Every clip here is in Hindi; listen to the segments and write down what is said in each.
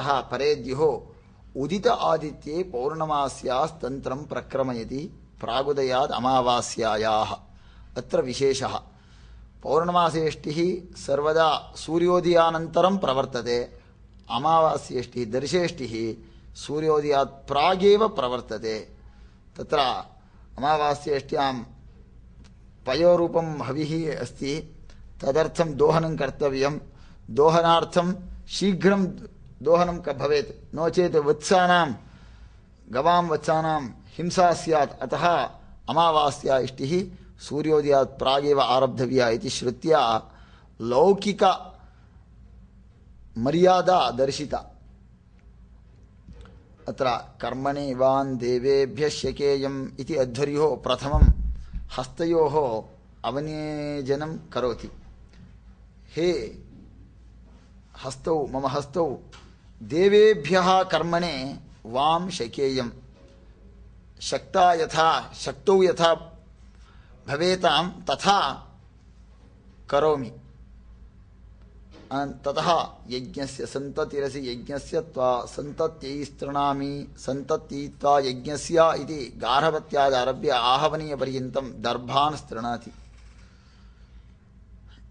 परेद्युः उदित आदित्ये पौर्णमास्यास्तन्त्रं प्रक्रमयति प्रागुदयात् अमावास्यायाः अत्र विशेषः पौर्णमासेष्टिः सर्वदा सूर्योदयानन्तरं प्रवर्तते अमावास्येष्टिः दर्शेष्टिः सूर्योदयात् प्रागेव प्रवर्तते तत्र अमावास्येष्ट्यां पयोरूपं हविः अस्ति तदर्थं दोहनं कर्तव्यं दोहनार्थं शीघ्रं दोहनं भवेत्। नो चेत् वत्सानां, गवां वत्सानां, हिंसा स्यात्, अतः अमावास्या इष्टिः सूर्योदयात् प्रागेव आरब्धव्या इति श्रुत्या लौकिक मर्यादा दर्शिता। अत्र कर्मणि वान् देवेभ्यः शकेयम् इति अध्वर्योः प्रथमं हस्तयोः अवनेजनं करोति। हे हस्तौ, मम हस्तौ देवेभ्यः कर्मणे वां शकेयं शक्ता यथा, शक्तौ यथा भवेतां तथा करोमि। ततः यज्ञस्य सन्ततिरसि यज्ञस्य त्वा सन्तत्यैस्तृणामि। सन्तत्यैत्वा यज्ञस्य इति गार्हपत्यादारभ्य आहवनीयपर्यन्तं दर्भान् स्तृणाति।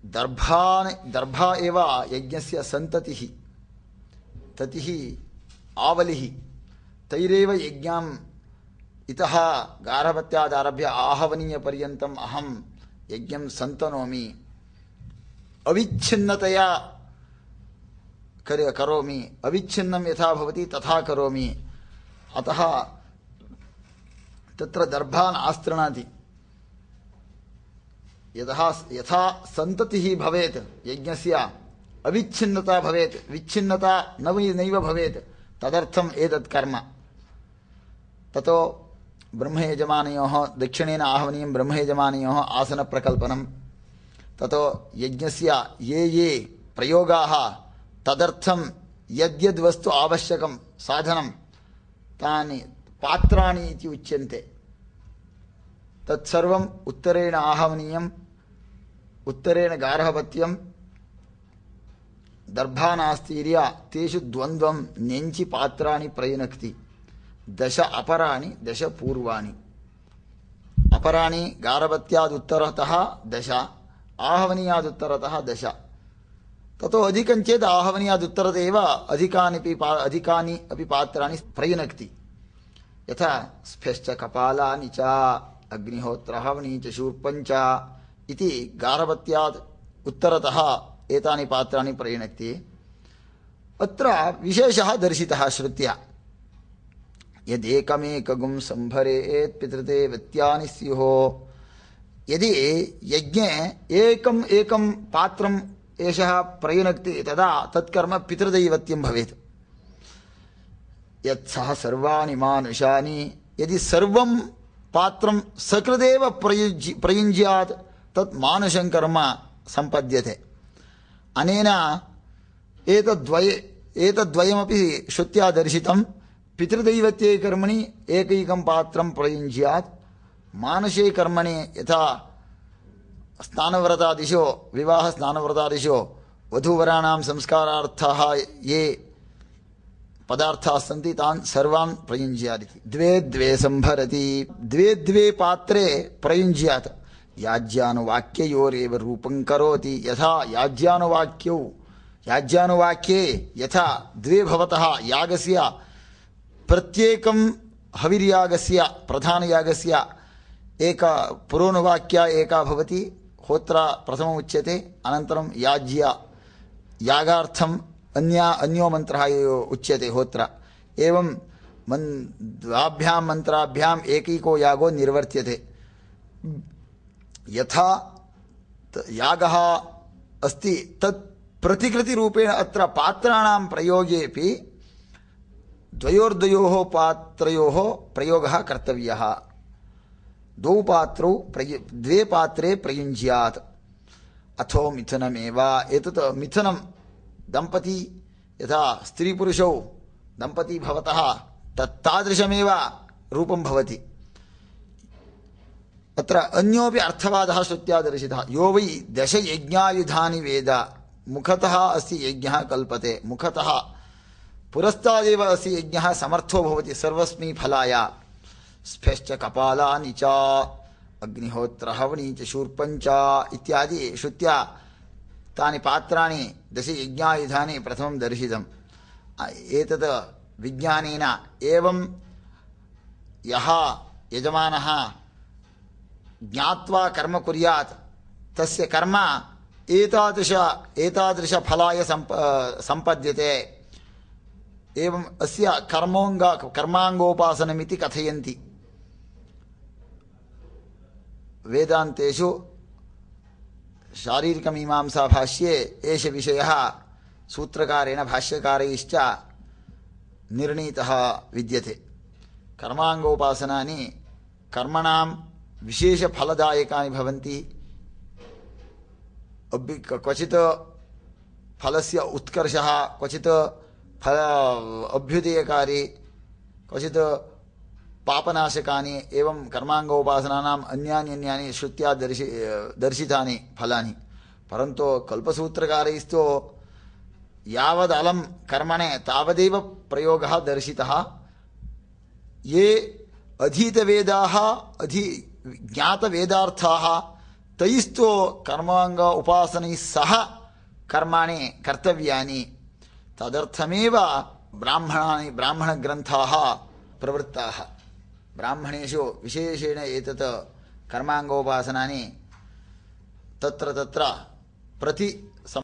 दर्भान् दर्भा एव यज्ञस्य सन्ततिः। ततिः आवलिः, तैरेव यज्ञाम् इतः गार्हपत्यादारभ्य आहवनीयपर्यन्तम् अहं यज्ञं सन्तनोमि। अविच्छिन्नतया करोमि। अविच्छिन्नं यथा भवति तथा करोमि। अतः तत्र दर्भान् आस्तृणाति। यतः यथा सन्ततिः भवेत् यज्ञस्य अविच्छिन्नता भवेत् विच्छिन्नता न नैव भवेत् तदर्थम् एतत् कर्म ततो ब्रह्मयजमानयोः दक्षिणेन आहवनीयं ब्रह्मयजमानयोः आसनप्रकल्पनं ततो यज्ञस्य ये ये प्रयोगाः तदर्थं यद्यद्वस्तु आवश्यकं साधनं तानि पात्राणि इति उच्यन्ते तत्सर्वम् उत्तरेण आहवनीयम् उत्तरेण गार्हपत्यं तेषु द्वन्द्वं नेञ्चि पात्राणि प्रयुनक्ति। दश अपराणि, दश पूर्वाणि। अपराणि गारभत्यादुत्तरतः दश, आहवनीयादुत्तरतः दश। ततो अधिकं चेत् आहवनीयादुत्तरत एव अधिकानि अधिकानि अपि पात्राणि प्रयुनक्ति। यथा स्फश्च कपालानि च, अग्निहोत्रहवनी च शूर्पञ्च इति गारभत्यात् उत्तरतः एतानि पात्राणि प्रयुनक्ति अत्र विशेषः दर्शितः श्रुत्या। यदेकमेकगुं सम्भरेत् पितृते व्यत्यानि स्युः। यदि यज्ञे एकम् एकं पात्रम् एषः प्रयुनक्ति तदा तत्कर्म पितृदैवत्यं भवेत्। यत्सः सर्वाणि मानुषानि यदि सर्वं पात्रं सकृदेव प्रयुज्य प्रयुञ्ज्यात् तत् मानुषं कर्म सम्पद्यते। अनेन एतद्वय, एतद्वयमपि श्रुत्या दर्शितं। पितृदैवत्ये कर्मणि एकैकं पात्रं प्रयुञ्ज्यात्। मानसे कर्मणि यथा स्नानव्रतादिशो विवाहस्नानव्रतादिशो वधूवराणां संस्कारार्थाः ये पदार्थाः सन्ति, तान् सर्वान् प्रयुञ्ज्यादिति। द्वे द्वे सम्भरति द्वे द्वे पात्रे प्रयुञ्ज्यात्। याज्यानुवाक्ययोरेव रूपं करोति। यथा याज्यानुवाक्यौ। याज्यानुवाक्ये यथा द्वे भवतः यागस्य, प्रत्येकं हविर्यागस्य, प्रधानयागस्य, एक पुरोनुवाक्या एका भवति, होत्रा प्रथमम् उच्यते, अनन्तरं याज्य। यागार्थम् अन्या, अन्यो मन्त्रः उच्यते होत्र। एवं मन् द्वाभ्यां मन्त्राभ्याम् एकैको यागो निर्वर्त्यते। यथा यागः अस्ति। तत् प्रतिकृतिरूपेण अत्र पात्राणां प्रयोगेपि द्वयोर्द्वयोः पात्रयोः प्रयोगः कर्तव्यः। द्वौ पात्रौ प्रयु द्वे पात्रे प्रयुञ्ज्यात्। अथो मिथुनमेव। एतत् मिथुनं दम्पती, यथा स्त्रीपुरुषौ दम्पती भवतः तत्तादृशमेव रूपं भवति। अत्र अन्योपि अर्थवादः श्रुत्या दर्शितः। यो वै दशयज्ञायुधानि वेद। मुखतः अस्य यज्ञः कल्पते। मुखतः पुरस्तादेव अस्य यज्ञः समर्थो भवति सर्वस्मै फलाय। स्फश्च कपालानि च अग्निहोत्रहवणी च शूर्पञ्च इत्यादि श्रुत्या तानि पात्राणि दशयज्ञायुधानि प्रथमं दर्शितम्। एतत् विज्ञानेन एवं यः यजमानः ज्ञात्वा कर्म कुर्यात् तस्य कर्म एतादृश एतादृशफलाय सम्प सम्पद्यते एवम् अस्य कर्मोङ्ग कर्माङ्गोपासनमिति कथयन्ति वेदान्तेषु शारीरिकमीमांसाभाष्ये एष विषयः सूत्रकारेण भाष्यकारैश्च निर्णीतः विद्यते कर्माङ्गोपासनानि कर्मणां विशेषफलदायकानि भवन्ति। क्वचित् फलस्य उत्कर्षः, क्वचित् फल अभ्युदयकारी, क्वचित् पापनाशकानि, एवं कर्माङ्गोपासनानाम् अन्यानि अन्यानि श्रुत्या दर्शि, दर्शितानि फलानि। परन्तु कल्पसूत्रकारैस्तु यावदलं कर्मणे तावदेव प्रयोगः दर्शितः। ये अधीतवेदाः अधि జ్ఞాత వేదార్థాహ తయిస్తో కర్మాంగ ఉపాసనై సహ కర్మాణి కర్తవ్యాని తదర్థమేవ బ్రాహ్మణాని బ్రాహ్మణ గ్రంథా ప్రవృత్తా బ్రాహ్మణేషు విశేషేణ ఏతత్ కర్మాంగోపాసనాని తత్ర తత్ర ప్రతి